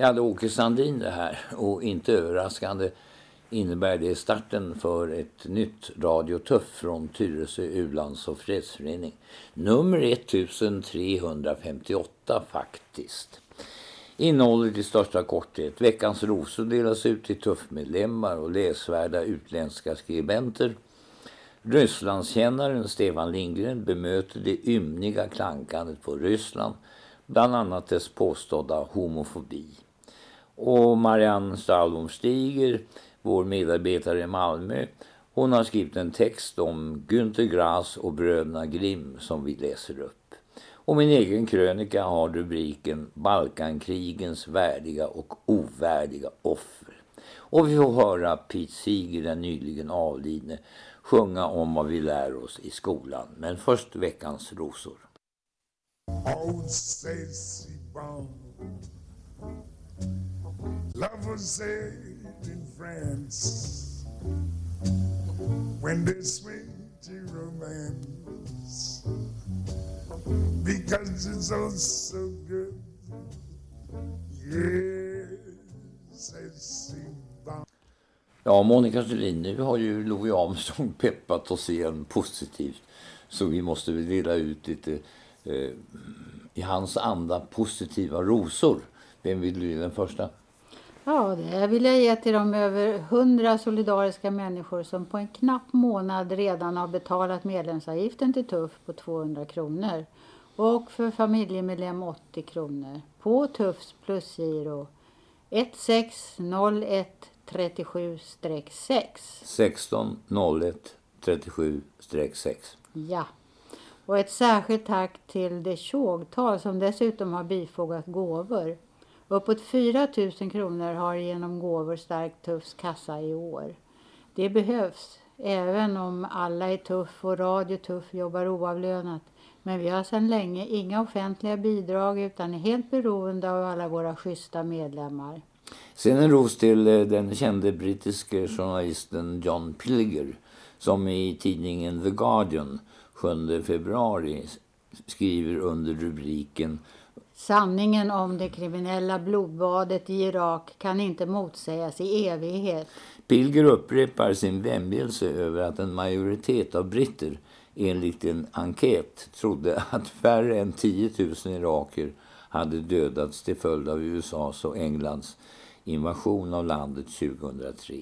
Ja, det är Åke Sandin det här och inte överraskande innebär det starten för ett nytt Radio Tuff från Tyresö Ulands och fredsförening. Nummer 1358 faktiskt. Innehållet i största korthet. Veckans rosor delas ut till tuffmedlemmar och läsvärda utländska skribenter. Rysslandskännaren Stefan Lindgren bemöter det ymniga klankandet på Ryssland, bland annat dess påstådda homofobi. Och Marianne Stahlbom Stiger, vår medarbetare i Malmö, hon har skrivit en text om Günter Grass och bröderna Grimm som vi läser upp. Och min egen krönika har rubriken Balkankrigens värdiga och ovärdiga offer. Och vi får höra Pete Seeger, den nyligen avlidne, sjunga om vad vi lär oss i skolan. Men först veckans rosor. Oh, Love was said in France When they swing to romance Because it's all so good Yes, I see. Ja, Monica Thulin, nu har ju Louis Armstrong peppat oss igen positivt. Så vi måste väl dela ut lite eh, i hans anda positiva rosor. Vem vill bli den första? Ja, det vill jag ge till de över hundra solidariska människor som på en knapp månad redan har betalat medlemsavgiften till TUFF på 200 kronor och för familjemedlem 80 kronor på TUFFs plusgiro 1601 37-6. 1601 37-6. Ja. Och ett särskilt tack till det tjogtal som dessutom har bifogat gåvor. Uppåt 4 000 kronor har genom gåvor stärkt Tuffs kassa i år. Det behövs, även om alla är Tuff och Radio Tuff jobbar oavlönat. Men vi har sedan länge inga offentliga bidrag utan är helt beroende av alla våra schyssta medlemmar. Sen en ros till eh, den kände brittiske journalisten John Pilger som i tidningen The Guardian 7 februari skriver under rubriken Sanningen om det kriminella blodbadet i Irak kan inte motsägas i evighet. Pilger upprepar sin vämjelse över att en majoritet av britter enligt en enkät trodde att färre än 10 000 iraker hade dödats till följd av USAs och Englands invasion av landet 2003.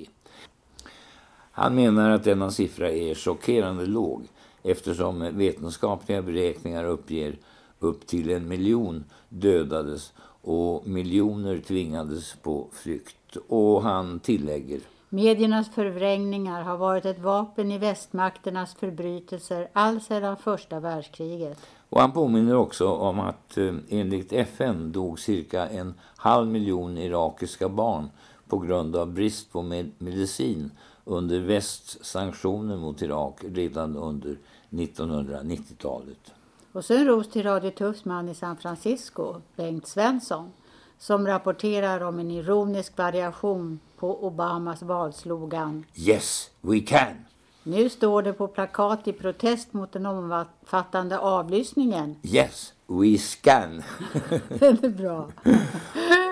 Han menar att denna siffra är chockerande låg eftersom vetenskapliga beräkningar uppger upp till en miljon dödades och miljoner tvingades på flykt. Och han tillägger Mediernas förvrängningar har varit ett vapen i västmakternas förbrytelser allsedan första världskriget. Och han påminner också om att eh, enligt FN dog cirka en halv miljon irakiska barn på grund av brist på med medicin under västs sanktioner mot Irak redan under 1990-talet. Och så en ros till Radio Tuffs man i San Francisco, Bengt Svensson, som rapporterar om en ironisk variation på Obamas valslogan Yes, we can! Nu står det på plakat i protest mot den omfattande avlyssningen. Yes, we scan. Den är bra.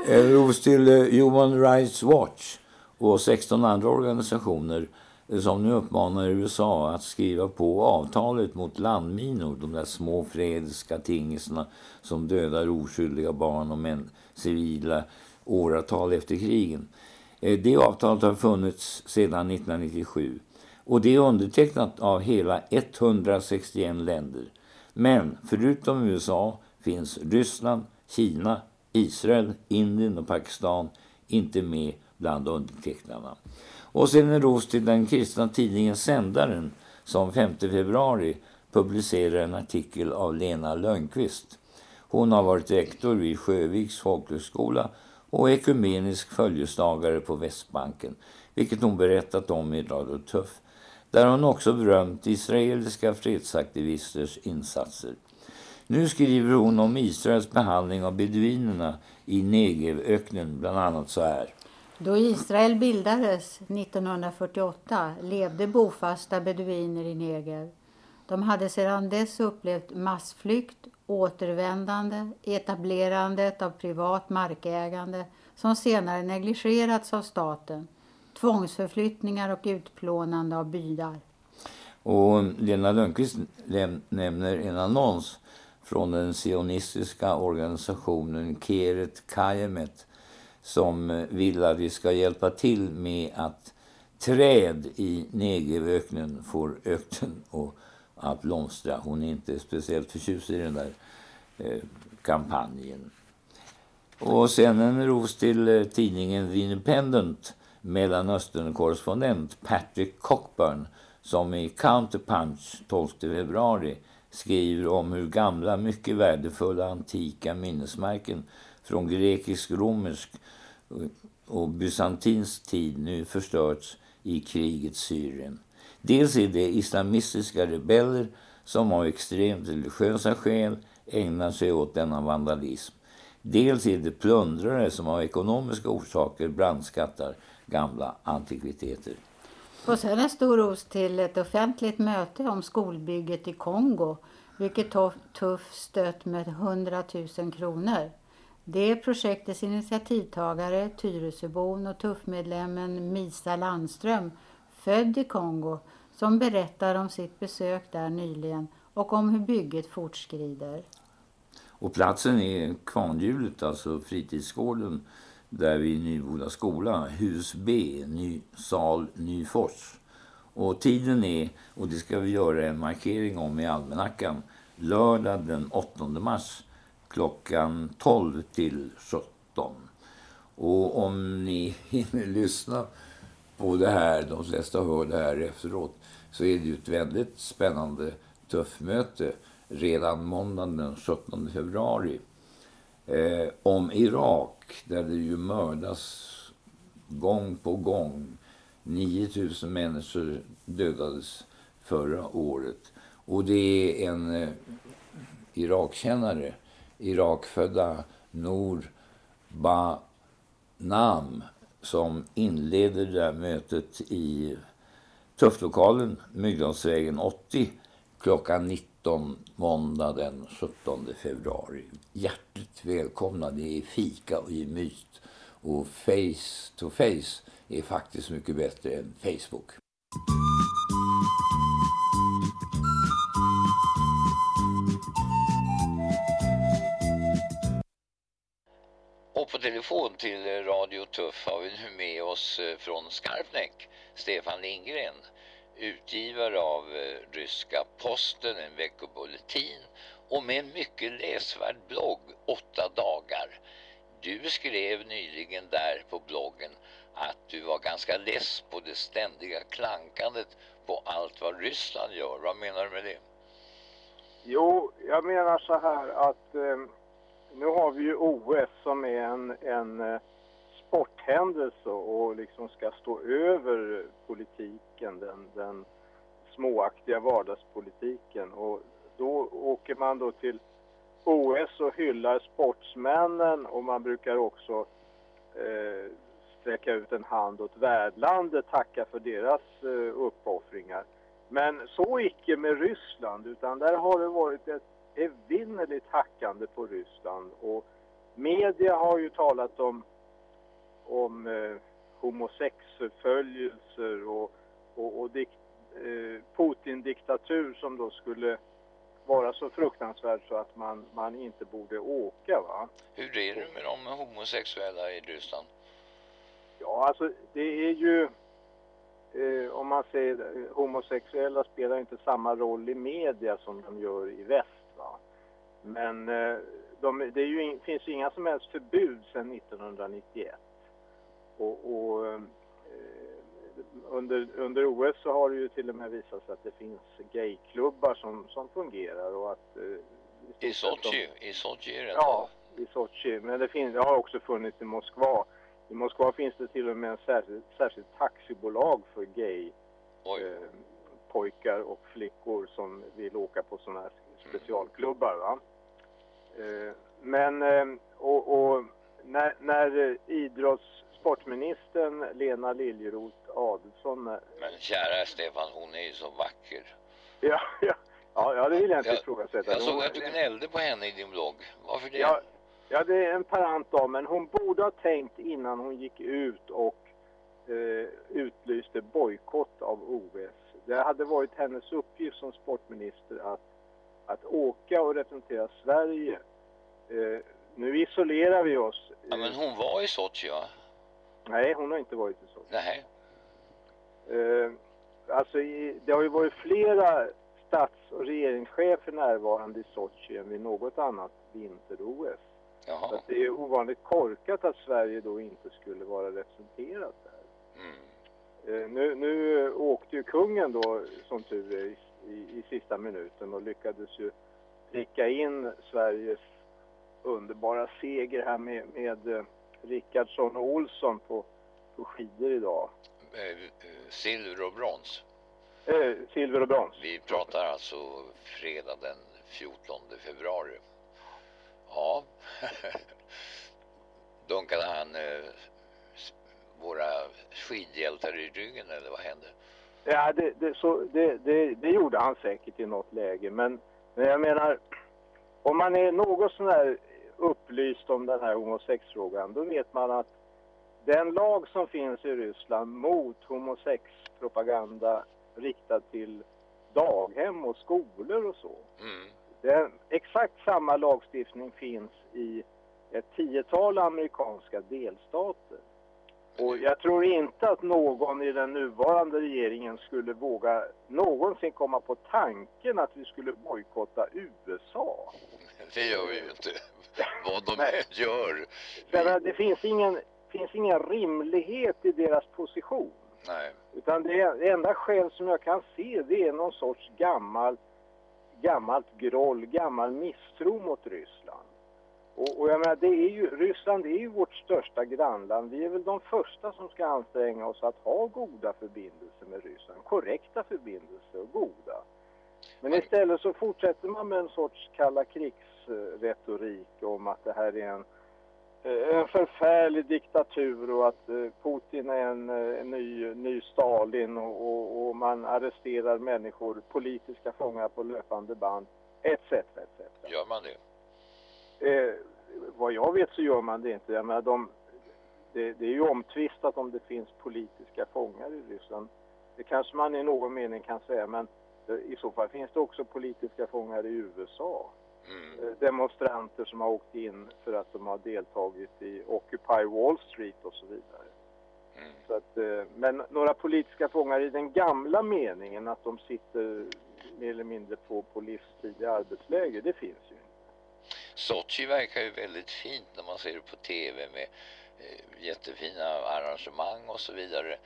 En ros till eh, Human Rights Watch och 16 andra organisationer som nu uppmanar USA att skriva på avtalet mot landminor, de där små fredska tingelserna som dödar oskyldiga barn och män, civila åratal efter krigen. Eh, det avtalet har funnits sedan 1997 och det är undertecknat av hela 161 länder. Men förutom USA finns Ryssland, Kina, Israel, Indien och Pakistan inte med bland undertecknarna. Och sen en ros till den kristna tidningen Sändaren som 5 februari publicerar en artikel av Lena Lönnqvist. Hon har varit rektor vid Sjöviks folkhögskola och ekumenisk följeslagare på Västbanken, vilket hon berättat om i Radio Tuff. Där hon också berömt israeliska fredsaktivisters insatser. Nu skriver hon om Israels behandling av beduinerna i Negevöknen bland annat så här. Då Israel bildades 1948 levde bofasta beduiner i Neger. De hade sedan dess upplevt massflykt återvändande, etablerandet av privat markägande som senare negligerats av staten, tvångsförflyttningar och utplånande av byar. Och Lena Lundqvist nämner en annons från den sionistiska organisationen Keret Kajemet som eh, vill att vi ska hjälpa till med att träd i Negevöknen får öknen och att blomstra. Hon är inte speciellt förtjust i den där eh, kampanjen. Och sen en ros till eh, tidningen The Independent Mellanöstern-korrespondent Patrick Cockburn som i Counterpunch 12 februari skriver om hur gamla, mycket värdefulla antika minnesmärken från grekisk-romersk och bysantinsk tid nu förstörts i krigets Syrien. Dels är det islamistiska rebeller som av extremt religiösa skäl ägnar sig åt denna vandalism. Dels är det plundrare som av ekonomiska orsaker brandskattar gamla antikviteter. Och sen en stor ros till ett offentligt möte om skolbygget i Kongo vilket Tuff stöt med 100 000 kronor. Det är projektets initiativtagare, Tyresöbon och Tuffmedlemmen Misa Landström, född i Kongo, som berättar om sitt besök där nyligen och om hur bygget fortskrider. Och platsen är Kvarnhjulet, alltså fritidsgården där vid Nyboda skola, hus B, ny, sal Nyfors. Och tiden är, och det ska vi göra en markering om i almanackan, lördag den 8 mars klockan 12 till 17. Och om ni hinner lyssna på det här, de flesta hör det här efteråt, så är det ju ett väldigt spännande tuffmöte redan måndagen den 17 februari eh, om Irak där det ju mördas gång på gång. 9000 människor dödades förra året. Och det är en eh, Irakkännare, Irakfödda Noor Banam som inleder det där mötet i Tufflokalen, Myggdalsvägen 80 klockan 19 måndag den 17 februari. Hjärtligt välkomna. Det är fika och myt. Och face to face är faktiskt mycket bättre än Facebook. Och på telefon till Radio Tuff har vi nu med oss eh, från Skarpnäck, Stefan Lindgren utgivare av eh, ryska posten, en veckobulletin och med en mycket läsvärd blogg, åtta dagar. Du skrev nyligen där på bloggen att du var ganska less på det ständiga klankandet på allt vad Ryssland gör. Vad menar du med det? Jo, jag menar så här att eh, nu har vi ju OS som är en, en eh, sporthändelse och liksom ska stå över politiken, den, den småaktiga vardagspolitiken. Och då åker man då till OS och hyllar sportsmännen och man brukar också eh, sträcka ut en hand åt värdlandet, tacka för deras eh, uppoffringar. Men så icke med Ryssland, utan där har det varit ett evinnerligt hackande på Ryssland. Och media har ju talat om om eh, homosexförföljelser och, och, och dikt, eh, Putin-diktatur som då skulle vara så fruktansvärd så att man, man inte borde åka. Va? Hur är det med de homosexuella i Ryssland? Ja, alltså det är ju... Eh, om man säger homosexuella spelar inte samma roll i media som de gör i väst. Men eh, de, det ju, finns ju inga som helst förbud sedan 1991. Och, och eh, under, under OS så har det ju till och med visat sig att det finns gayklubbar som, som fungerar och att... Eh, I Sochi? I Sochi är det Ja, i Sochi. Men det, finns, det har också funnits i Moskva. I Moskva finns det till och med en särskild, särskild taxibolag för gay eh, pojkar och flickor som vill åka på sådana här specialklubbar. Va? Eh, men, eh, och, och när, när idrotts sportministern Lena Liljeroth Adelsson. Men kära Stefan, hon är ju så vacker. Ja, ja, Ja, det vill jag inte Jag- ifrågasätta. Jag såg att du gnällde på henne i din blogg. Varför det? Ja, ja, det är en parant då, men hon borde ha tänkt innan hon gick ut och eh, utlyste bojkott av OS. Det hade varit hennes uppgift som sportminister att, att åka och representera Sverige. Eh, nu isolerar vi oss. Ja, men hon var i Sochi va? Nej, hon har inte varit i så. Nej. Eh, alltså, i, det har ju varit flera stats- och regeringschefer närvarande i Sochi än vid något annat vinter-OS. Så det är ovanligt korkat att Sverige då inte skulle vara representerat där. Mm. Eh, nu, nu åkte ju kungen då som tur är i, i, sista minuten och lyckades ju pricka in Sveriges underbara seger här med, med eh, Rickardsson och Olsson på, på skidor idag. Eh, Silver och brons. Eh, silver och brons. Vi pratar alltså fredag den 14 februari. Ja. Dunkade han våra skidhjältar i ryggen eller vad hände? Ja, det, det, så, det, det, det gjorde han säkert i något läge. Men, men jag menar, om man är något sån här upplyst om den här homosexfrågan, då vet man att den lag som finns i Ryssland mot homosexpropaganda riktad till daghem och skolor och så. Mm. Den, exakt samma lagstiftning finns i ett tiotal amerikanska delstater. Och jag tror inte att någon i den nuvarande regeringen skulle våga någonsin komma på tanken att vi skulle bojkotta USA. Det gör vi ju inte. Vad de gör. Att det finns ingen, finns ingen rimlighet i deras position. Nej. Utan det, det enda skäl som jag kan se det är någon sorts gammal, gammalt groll, gammal misstro mot Ryssland. Och, och jag menar, det är ju, Ryssland är ju vårt största grannland. Vi är väl de första som ska anstränga oss att ha goda förbindelser med Ryssland. Korrekta förbindelser och goda. Men istället så fortsätter man med en sorts kalla krigsretorik om att det här är en eh, en förfärlig diktatur och att eh, Putin är en, eh, en ny, ny Stalin och, och, och man arresterar människor, politiska fångar på löpande band, etc. etc. Gör man det? Eh, vad jag vet så gör man det inte. Jag menar, de, det, det är ju omtvistat om det finns politiska fångar i Ryssland. Det kanske man i någon mening kan säga, men eh, i så fall finns det också politiska fångar i USA. Mm. Eh, demonstranter som har åkt in för att de har deltagit i Occupy Wall Street och så vidare. Mm. Så att, eh, men några politiska fångar i den gamla meningen att de sitter mer eller mindre på, på livstid i arbetsläger, det finns ju. Sochi verkar ju väldigt fint när man ser det på tv med eh, jättefina arrangemang och så vidare.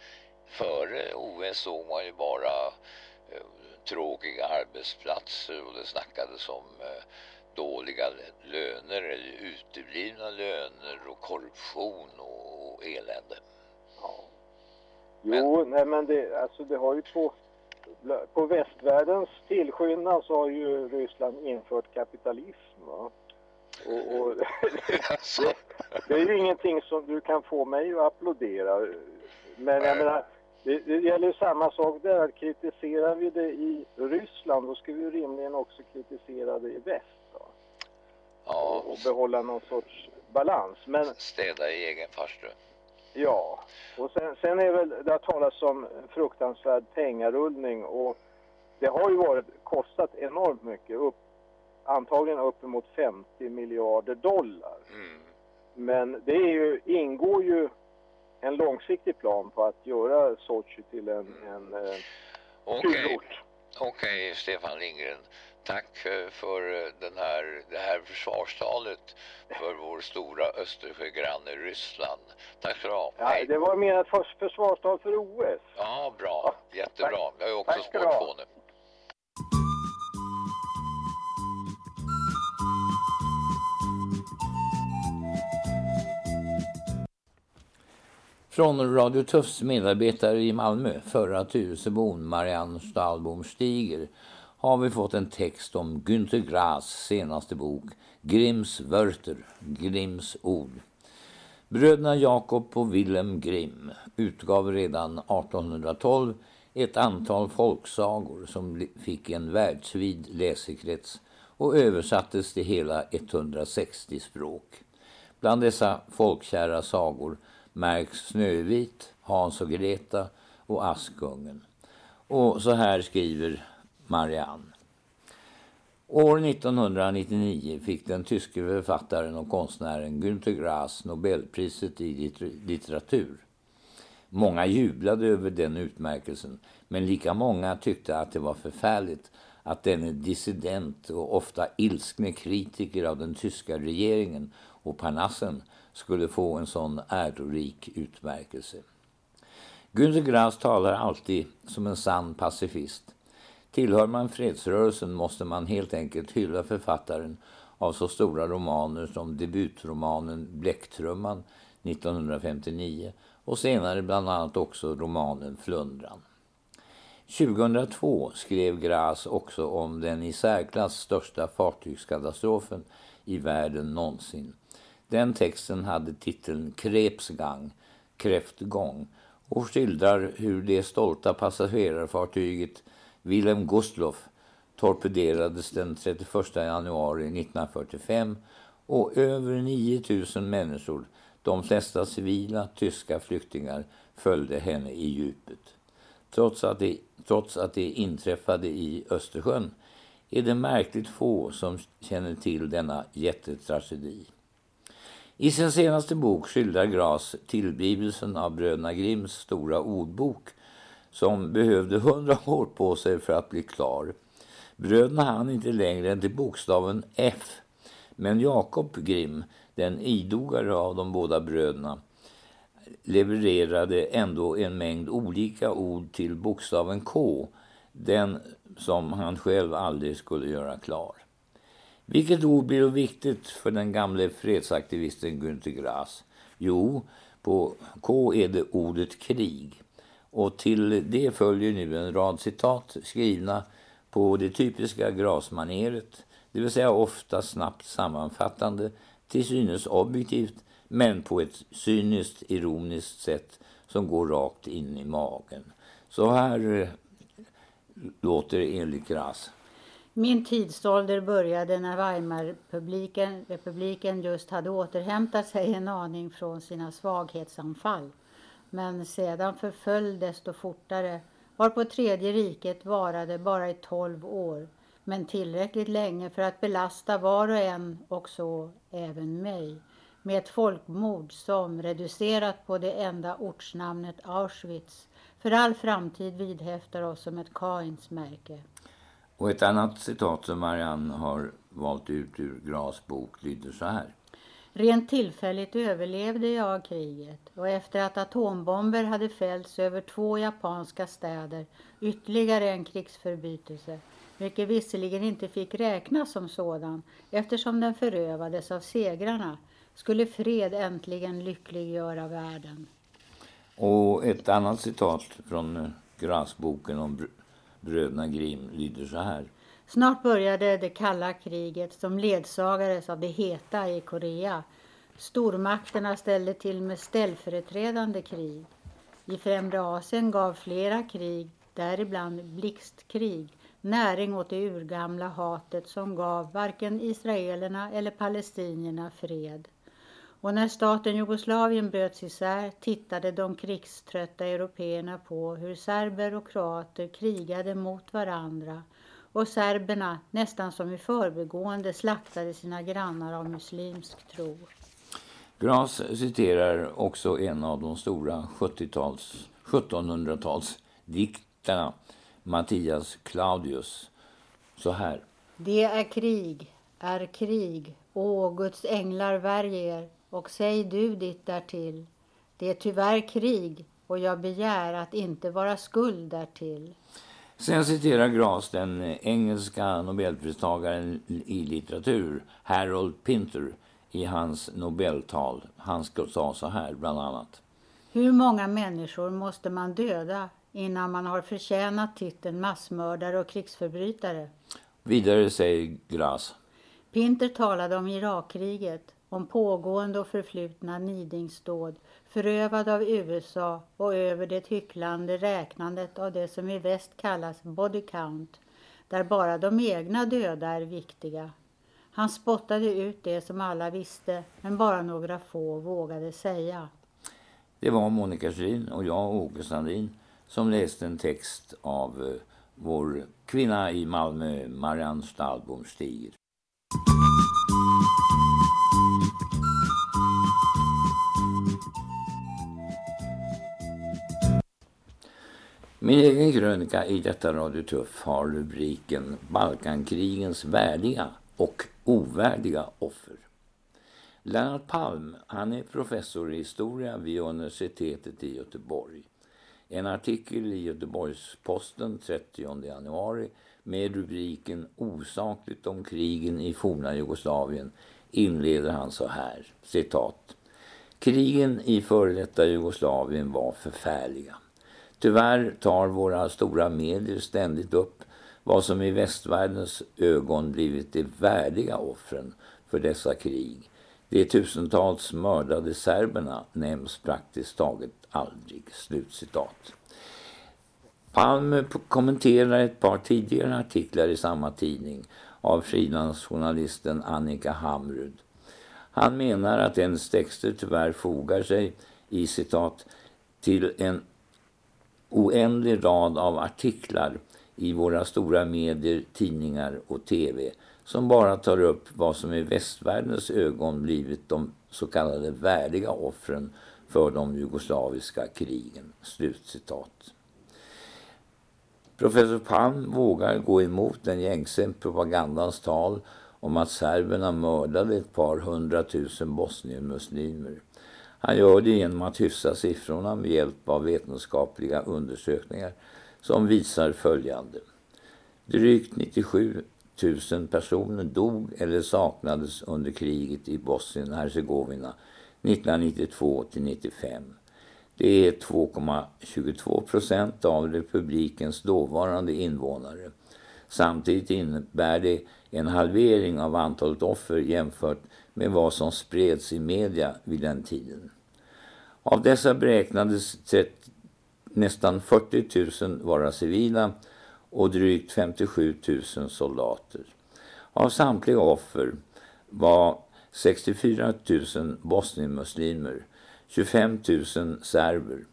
Före OS såg man ju bara eh, tråkiga arbetsplatser och det snackades om eh, dåliga löner eller uteblivna löner och korruption och, elände. Ja. Jo, nej men det, alltså det har ju på, på västvärldens tillskyndan så har ju Ryssland infört kapitalism. Va? Och, och Alltså, det är ju ingenting som du kan få mig att applådera. Men jag menar, det, det gäller samma sak där. Kritiserar vi det i Ryssland då ska vi ju rimligen också kritisera det i väst. Va? ja, Och behålla någon sorts balans. Men städa i egen farstu. Ja, och sen, sen är väl, det har talats om fruktansvärd pengarullning och det har ju varit, kostat enormt mycket, upp, antagligen uppemot 50 miljarder dollar. Mm. Men det är ju, ingår ju en långsiktig plan på att göra Sochi till en, en eh, Okej. kulort. Okej, Stefan Lindgren. Tack eh, för eh, den här, det här försvarstalet för vår stora Östersjögranne Ryssland. Tack ska du ha. Ja, det var mer ett förs- försvarstal för OS. Ja, bra. Jättebra. Jag är också sportfåne. Från Radio Tufs medarbetare i Malmö, förra Tyresöbon Marianne Stahlbom Stiger, har vi fått en text om Günter Grass senaste bok Grimms Wörter, Grimms ord. Bröderna Jakob och Wilhelm Grimm utgav redan 1812 ett antal folksagor som fick en världsvid läsekrets och översattes till hela 160 språk. Bland dessa folkkära sagor märks Snövit, Hans och Greta och Askungen. Och så här skriver Marianne. År 1999 fick den tyske författaren och konstnären Günter Grass Nobelpriset i litteratur. Många jublade över den utmärkelsen, men lika många tyckte att det var förfärligt att denne dissident och ofta ilskne kritiker av den tyska regeringen och Parnassen skulle få en sån ärorik utmärkelse. Günter Grass talar alltid som en sann pacifist. Tillhör man fredsrörelsen måste man helt enkelt hylla författaren av så stora romaner som debutromanen Bläcktrumman 1959 och senare bland annat också romanen Flundran. 2002 skrev Gras också om den i särklass största fartygskatastrofen i världen någonsin. Den texten hade titeln Krebsgang, kräftgång och skildrar hur det stolta passagerarfartyget Wilhelm Gustloff torpederades den 31 januari 1945 och över 9000 människor, de flesta civila tyska flyktingar, följde henne i djupet. Trots att det, trots att det inträffade i Östersjön är det märkligt få som känner till denna jättetragedi. I sin senaste bok skildrar Gras tillblivelsen av bröderna Grimms stora ordbok som behövde hundra år på sig för att bli klar. Bröderna hann inte längre än till bokstaven F. Men Jakob Grimm, den idogare av de båda bröderna, levererade ändå en mängd olika ord till bokstaven K, den som han själv aldrig skulle göra klar. Vilket ord blir då viktigt för den gamle fredsaktivisten Günter Grass? Jo, på K är det ordet krig. Och till det följer nu en rad citat skrivna på det typiska grasmaneret, det vill säga ofta snabbt sammanfattande, till synes objektivt, men på ett cyniskt, ironiskt sätt som går rakt in i magen. Så här eh, låter det enligt Gras. Min tidsålder började när Weimarrepubliken republiken just hade återhämtat sig en aning från sina svaghetsanfall men sedan förföll desto fortare, var på tredje riket varade bara i tolv år, men tillräckligt länge för att belasta var och en och så även mig med ett folkmord som, reducerat på det enda ortsnamnet Auschwitz, för all framtid vidhäftar oss som ett Kains märke. Och ett annat citat som Marianne har valt ut ur Gras bok lyder så här. Rent tillfälligt överlevde jag kriget och efter att atombomber hade fällts över två japanska städer ytterligare en krigsförbytelse, vilket visserligen inte fick räknas som sådan eftersom den förövades av segrarna, skulle fred äntligen lyckliggöra världen. Och ett annat citat från eh, Grasboken om bröderna Grimm lyder så här. Snart började det kalla kriget som ledsagades av det heta i Korea. Stormakterna ställde till med ställföreträdande krig. I Främre Asien gav flera krig, däribland blixtkrig, näring åt det urgamla hatet som gav varken israelerna eller palestinierna fred. Och när staten Jugoslavien bröts isär tittade de krigströtta européerna på hur serber och kroater krigade mot varandra och serberna nästan som i förbegående slaktade sina grannar av muslimsk tro. Gras citerar också en av de stora 70-tals, 1700-talsdiktarna, Mattias Claudius, så här. Det är krig, är krig, å Guds änglar värj er, och säg du ditt därtill. Det är tyvärr krig, och jag begär att inte vara skuld därtill. Sen citerar Gras den engelska nobelpristagaren i litteratur Harold Pinter i hans nobeltal. Han sa så här bland annat. Hur många människor måste man döda innan man har förtjänat titeln massmördare och krigsförbrytare? Vidare säger Gras. Pinter talade om Irakkriget om pågående och förflutna nidingsdåd förövade av USA och över det hycklande räknandet av det som i väst kallas body count, där bara de egna döda är viktiga. Han spottade ut det som alla visste, men bara några få vågade säga. Det var Monica Schlin och jag, Åke Sandin, som läste en text av eh, vår kvinna i Malmö, Marianne Stahlbom Stiger. Min egen krönika i detta Radio Tuff har rubriken Balkankrigens värdiga och ovärdiga offer. Lennart Palm, han är professor i historia vid universitetet i Göteborg. En artikel i Göteborgs-Posten 30 januari med rubriken Osakligt om krigen i forna Jugoslavien inleder han så här, citat. Krigen i före detta Jugoslavien var förfärliga. Tyvärr tar våra stora medier ständigt upp vad som i västvärldens ögon blivit de värdiga offren för dessa krig. De tusentals mördade serberna nämns praktiskt taget aldrig. Slutcitat. Palm kommenterar ett par tidigare artiklar i samma tidning av frilansjournalisten Annika Hamrud. Han menar att ens texter tyvärr fogar sig i citat till en oändlig rad av artiklar i våra stora medier, tidningar och tv som bara tar upp vad som i västvärldens ögon blivit de så kallade värdiga offren för de jugoslaviska krigen. Slutcitat. Professor Palm vågar gå emot den gängse propagandans tal om att serberna mördade ett par hundratusen bosnienmuslimer. Han gör det genom att hyfsa siffrorna med hjälp av vetenskapliga undersökningar som visar följande. Drygt 97 000 personer dog eller saknades under kriget i Bosnien-Hercegovina 1992 till 95. Det är 2,22 procent av republikens dåvarande invånare. Samtidigt innebär det en halvering av antalet offer jämfört med vad som spreds i media vid den tiden. Av dessa beräknades nästan 40 000 vara civila och drygt 57 000 soldater. Av samtliga offer var 64 000 bosnienmuslimer, 25 000 serber,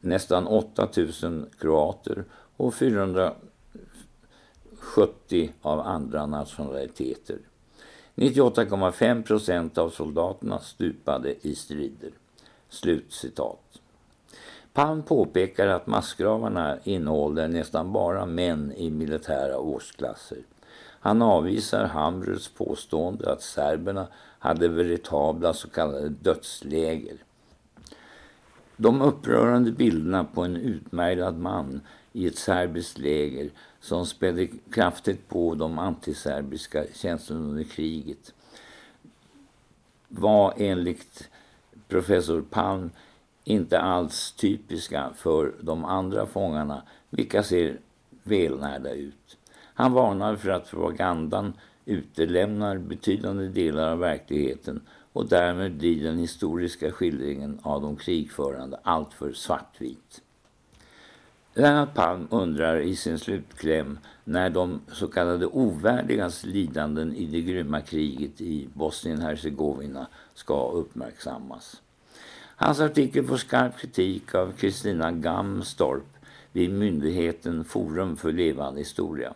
nästan 8 000 kroater och 470 av andra nationaliteter. 98,5 procent av soldaterna stupade i strider. Slutcitat. Palm påpekar att massgravarna innehåller nästan bara män i militära årsklasser. Han avvisar Hamruds påstående att serberna hade veritabla så kallade dödsläger. De upprörande bilderna på en utmärglad man i ett serbiskt läger som spädde kraftigt på de antiserbiska känslorna under kriget var enligt professor Palm inte alls typiska för de andra fångarna, vilka ser välnärda ut. Han varnar för att propagandan utelämnar betydande delar av verkligheten och därmed blir den historiska skildringen av de krigförande alltför svartvit. Lennart Palm undrar i sin slutkläm när de så kallade ovärdigas lidanden i det grymma kriget i Bosnien-Hercegovina ska uppmärksammas. Hans artikel får skarp kritik av Kristina Gamstorp vid myndigheten Forum för levande historia.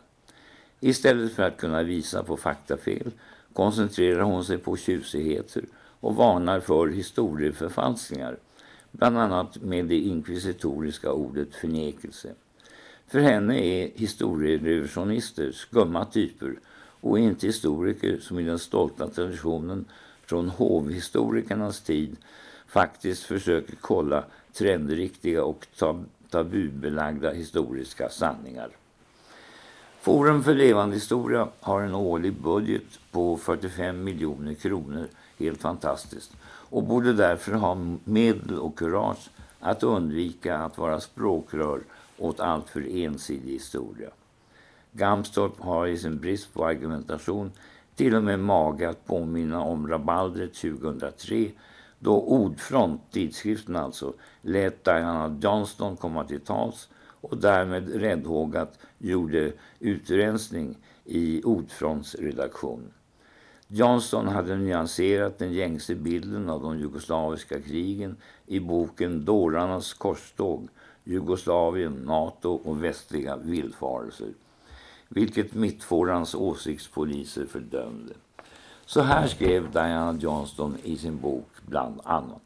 Istället för att kunna visa på faktafel koncentrerar hon sig på tjusigheter och varnar för historieförfalskningar, bland annat med det inkvisitoriska ordet förnekelse. För henne är historierevisionister skumma typer och inte historiker som i den stolta traditionen från hovhistorikernas tid faktiskt försöker kolla trendriktiga och tab tabubelagda historiska sanningar. Forum för levande historia har en årlig budget på 45 miljoner kronor, helt fantastiskt, och borde därför ha medel och kurage att undvika att vara språkrör åt alltför ensidig historia. Gamstorp har i sin brist på argumentation till och med mage att påminna om rabaldret 2003 då Ordfront, tidskriften alltså, lät Diana Johnston komma till tals och därmed räddhågat gjorde utrensning i Ordfronts redaktion. Johnson hade nyanserat den gängse bilden av de jugoslaviska krigen i boken Dårarnas korståg, Jugoslavien, NATO och västliga villfarelser vilket mittfårans åsiktspoliser fördömde. Så här skrev Diana Johnston i sin bok bland annat.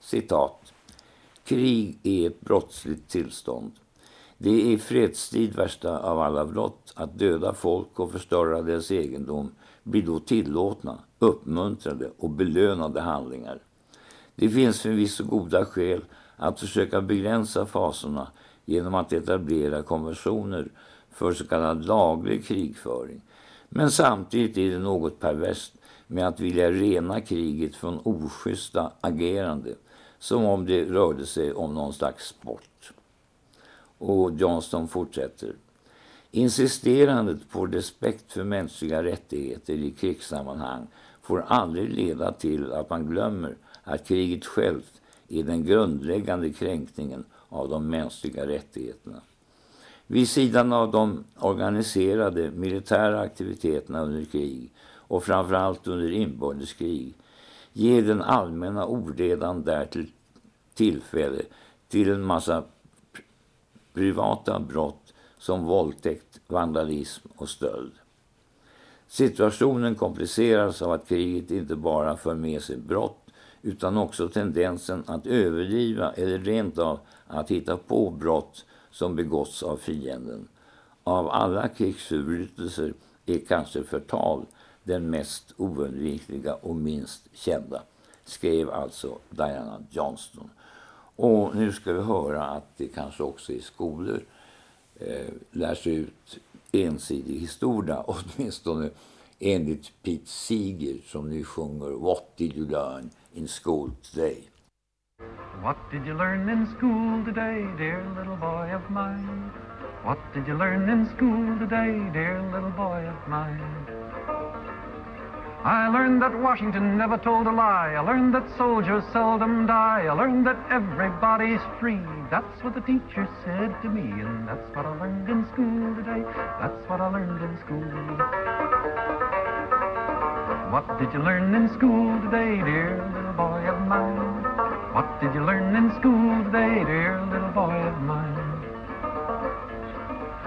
Citat. Krig är ett brottsligt tillstånd. Det är i fredstid värsta av alla brott att döda folk och förstöra deras egendom blir då tillåtna, uppmuntrade och belönade handlingar. Det finns förvisso goda skäl att försöka begränsa fasorna genom att etablera konventioner för så kallad laglig krigföring. Men samtidigt är det något perverst med att vilja rena kriget från oschyssta agerande som om det rörde sig om någon slags sport. Och Johnston fortsätter. Insisterandet på respekt för mänskliga rättigheter i krigssammanhang får aldrig leda till att man glömmer att kriget självt är den grundläggande kränkningen av de mänskliga rättigheterna. Vid sidan av de organiserade militära aktiviteterna under krig och framförallt under inbördeskrig ger den allmänna oredan därtill tillfälle till en massa privata brott som våldtäkt, vandalism och stöld. Situationen kompliceras av att kriget inte bara för med sig brott utan också tendensen att överdriva eller rent av att hitta på brott som begåtts av fienden. Av alla krigsförbrytelser är kanske förtal den mest oundvikliga och minst kända, skrev alltså Diana Johnston. Och nu ska vi höra att det kanske också i skolor eh, lärs ut ensidig historia, åtminstone enligt Pete Seeger som nu sjunger What did you learn in school today? What did you learn in school today, dear little boy of mine? What did you learn in school today, dear little boy of mine? I learned that Washington never told a lie. I learned that soldiers seldom die. I learned that everybody's free. That's what the teacher said to me, and that's what I learned in school today. That's what I learned in school. What did you learn in school today, dear little boy of mine? What did you learn in school today, dear little boy of mine?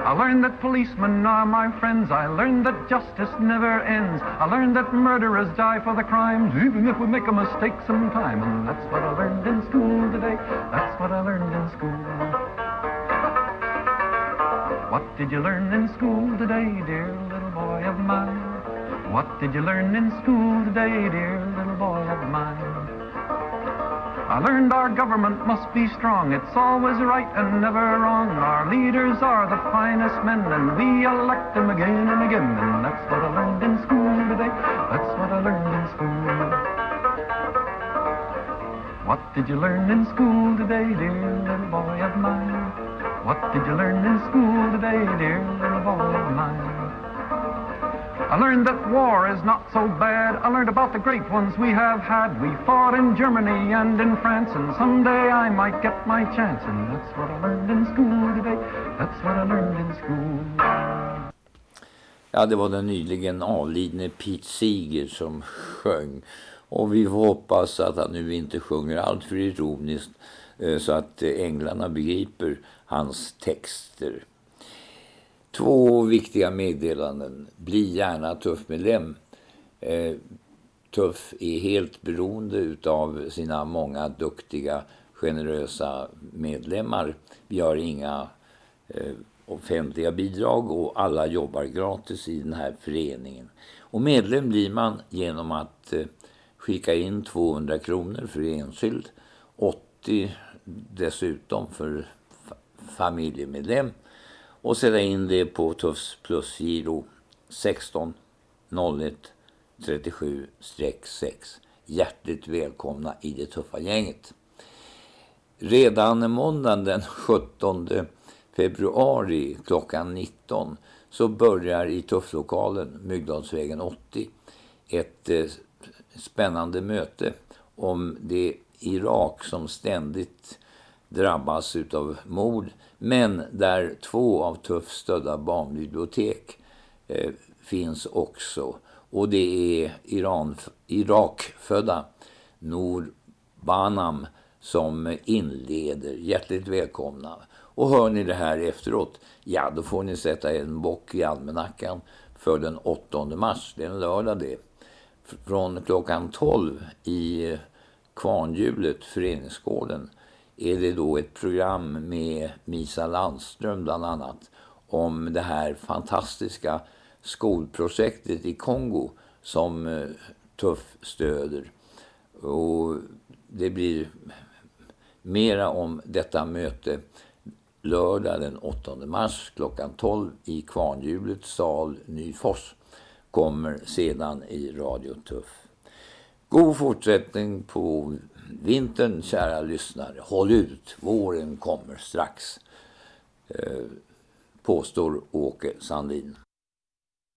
I learned that policemen are my friends. I learned that justice never ends. I learned that murderers die for the crimes, even if we make a mistake sometime. And that's what I learned in school today. That's what I learned in school. What did you learn in school today, dear little boy of mine? What did you learn in school today, dear little boy of mine? I learned our government must be strong. It's always right and never wrong. Our leaders are the finest men, and we elect them again and again. And that's what I learned in school today. That's what I learned in school. What did you learn in school today, dear little boy of mine? What did you learn in school today, dear little boy of mine? I learned that war is not so bad. I learned about the great ones we have had. We fought in Germany and in France, and someday I might get my chance. And that's what I learned in school today. That's what I learned in school. Ja, det var den nyligen avlidne Pete Seeger som sjöng. Och vi hoppas att han nu inte sjunger allt för ironiskt eh, så att eh, änglarna begriper hans texter. Två viktiga meddelanden. Bli gärna Tuff-medlem. Eh, Tuff är helt beroende av sina många duktiga, generösa medlemmar. Vi har inga eh, offentliga bidrag och alla jobbar gratis i den här föreningen. Och medlem blir man genom att eh, skicka in 200 kronor för enskild, 80 dessutom för familjemedlem och sätta in det på Tufs plusgiro 16 01 37-6. Hjärtligt välkomna i det tuffa gänget. Redan måndagen den 17 februari klockan 19 så börjar i Tufflokalen, Myggdalsvägen 80, ett eh, spännande möte om det Irak som ständigt drabbas av mord men där två av Tuff stödda barnbibliotek eh, finns också. Och det är Iran, Irakfödda Nor Banam som inleder. Hjärtligt välkomna. Och hör ni det här efteråt, ja då får ni sätta en bock i almanackan för den 8 mars, det är en lördag det. Från klockan 12 i eh, Kvarnhjulet, föreningsgården, är det då ett program med Misa Landström bland annat om det här fantastiska skolprojektet i Kongo som eh, Tuff stöder. Och det blir mera om detta möte lördag den 8 mars klockan 12 i Kvarnhjulets sal Nyfors kommer sedan i Radio Tuff. God fortsättning på vintern, kära lyssnare. Håll ut, våren kommer strax. Eh, påstår Åke Sandin.